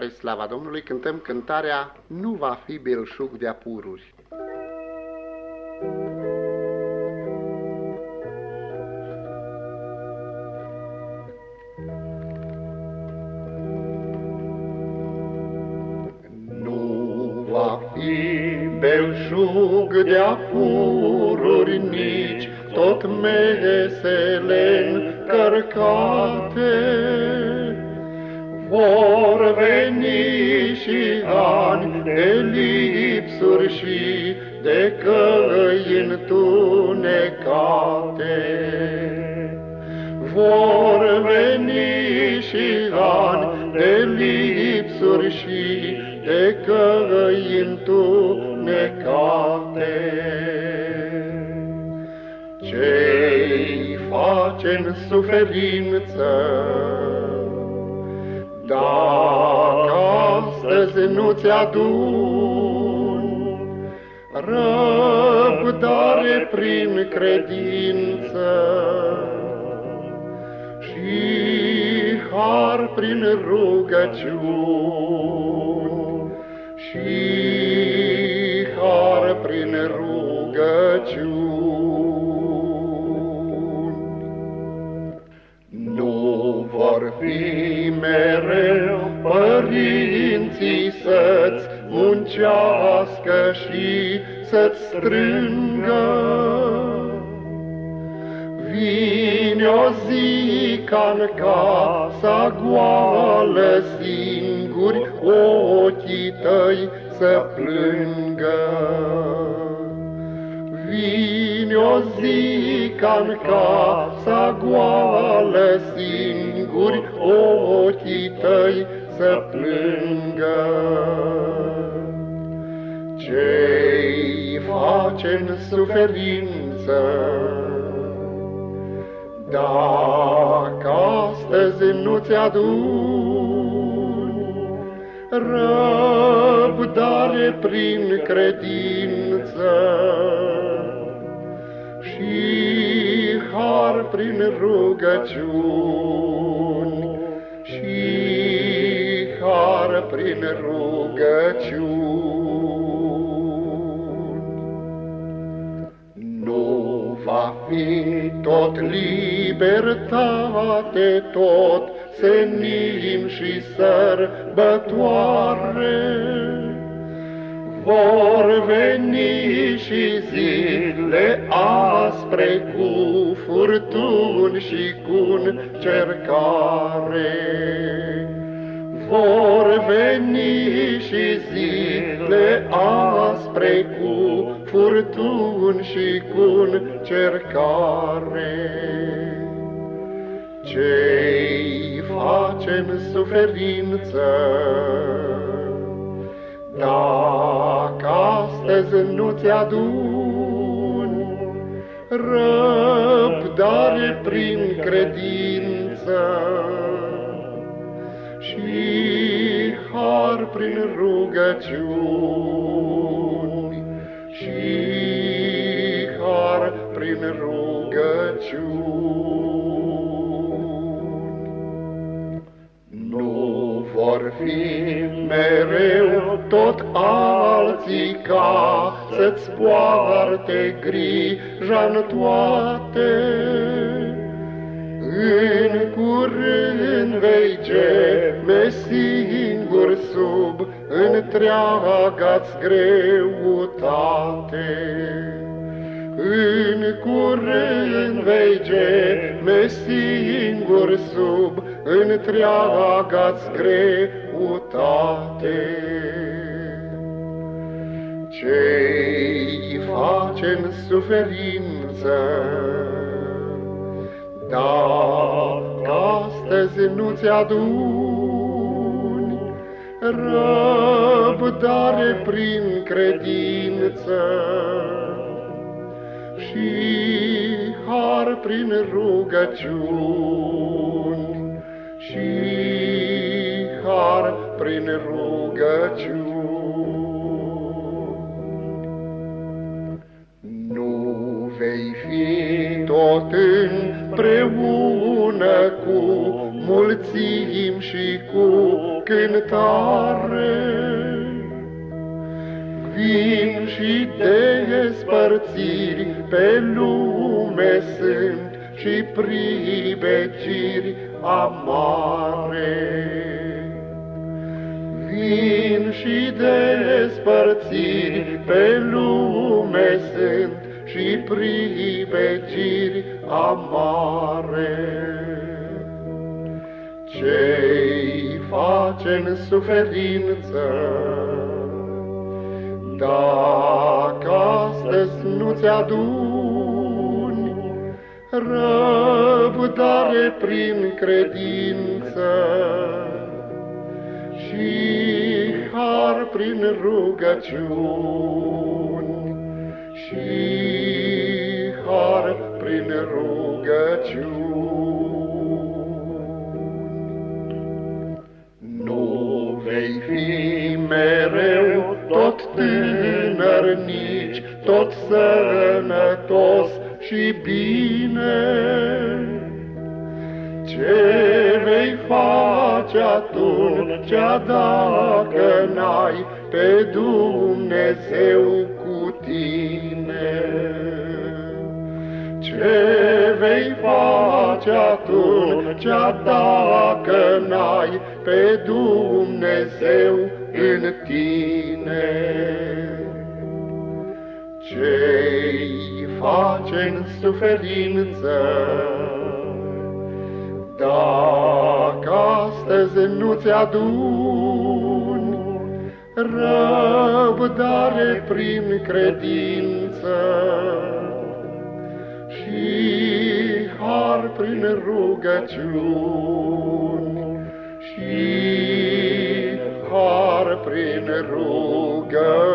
Spre slava Domnului cântăm cântarea Nu va fi belșug de apururi. Nu va fi belșug de apururi nici tot mesele încărcate, vor veni și ani de lipsuri și de căi întunecate. Vor veni și ani de lipsuri și de căi întunecate. Ce-i face în suferință, dacă astăzi nu-ți adun răbdare prin credință și har prin rugăciuni și har prin rugăciuni. Să-ți strângă. Vine o zi ca-n casa goală singuri ochii tăi să plângă. Vine o zi ca-n casa goală singuri ochii tăi să plângă. Face în suferință? Dacă astăzi nu-ți adun răbdare prin credință și har prin rugăciuni și har prin rugăciuni. Libertate, tot senim și sărbătoare. Vor veni și zile aspre cu furtuni și cu cercare. Vor veni și zile aspre cu furtuni și cu cercare. Ce-i face în suferință? Dacă astăzi nu-ți adun răbdare prin credință și har prin rugăciuni și har prin rugăciuni. Tot alții ca să-ți poarte grija-n toate. În curând vei geme singur sub întreaga-ți greutate. În curând vei geme singur sub întreaga-ți greutate. Ce-i face în suferință? Dacă astăzi nu-ți aduni răbdare prin credință și har prin rugăciuni și har prin rugăciuni. Împreună cu mulțim și cu cântare. Vin și despărțiri pe lume sunt și pribegiri amare. Vin și despărțiri pe lume sunt și pribegiri amare. Ce-i face în suferință, dacă astăzi nu-ți aduni răbdare prin credință și har prin rugăciuni și har prin rugăciuni. Vei fi mereu tot tânăr nici, tot sănătos și bine. Ce vei face atunci dacă n-ai pe Dumnezeu atunci dacă n-ai pe Dumnezeu în tine? Ce-i face în suferință dacă astăzi nu-ți aduni răbdare prin credință? și har prin rugăciuni, și har prin rugăciuni.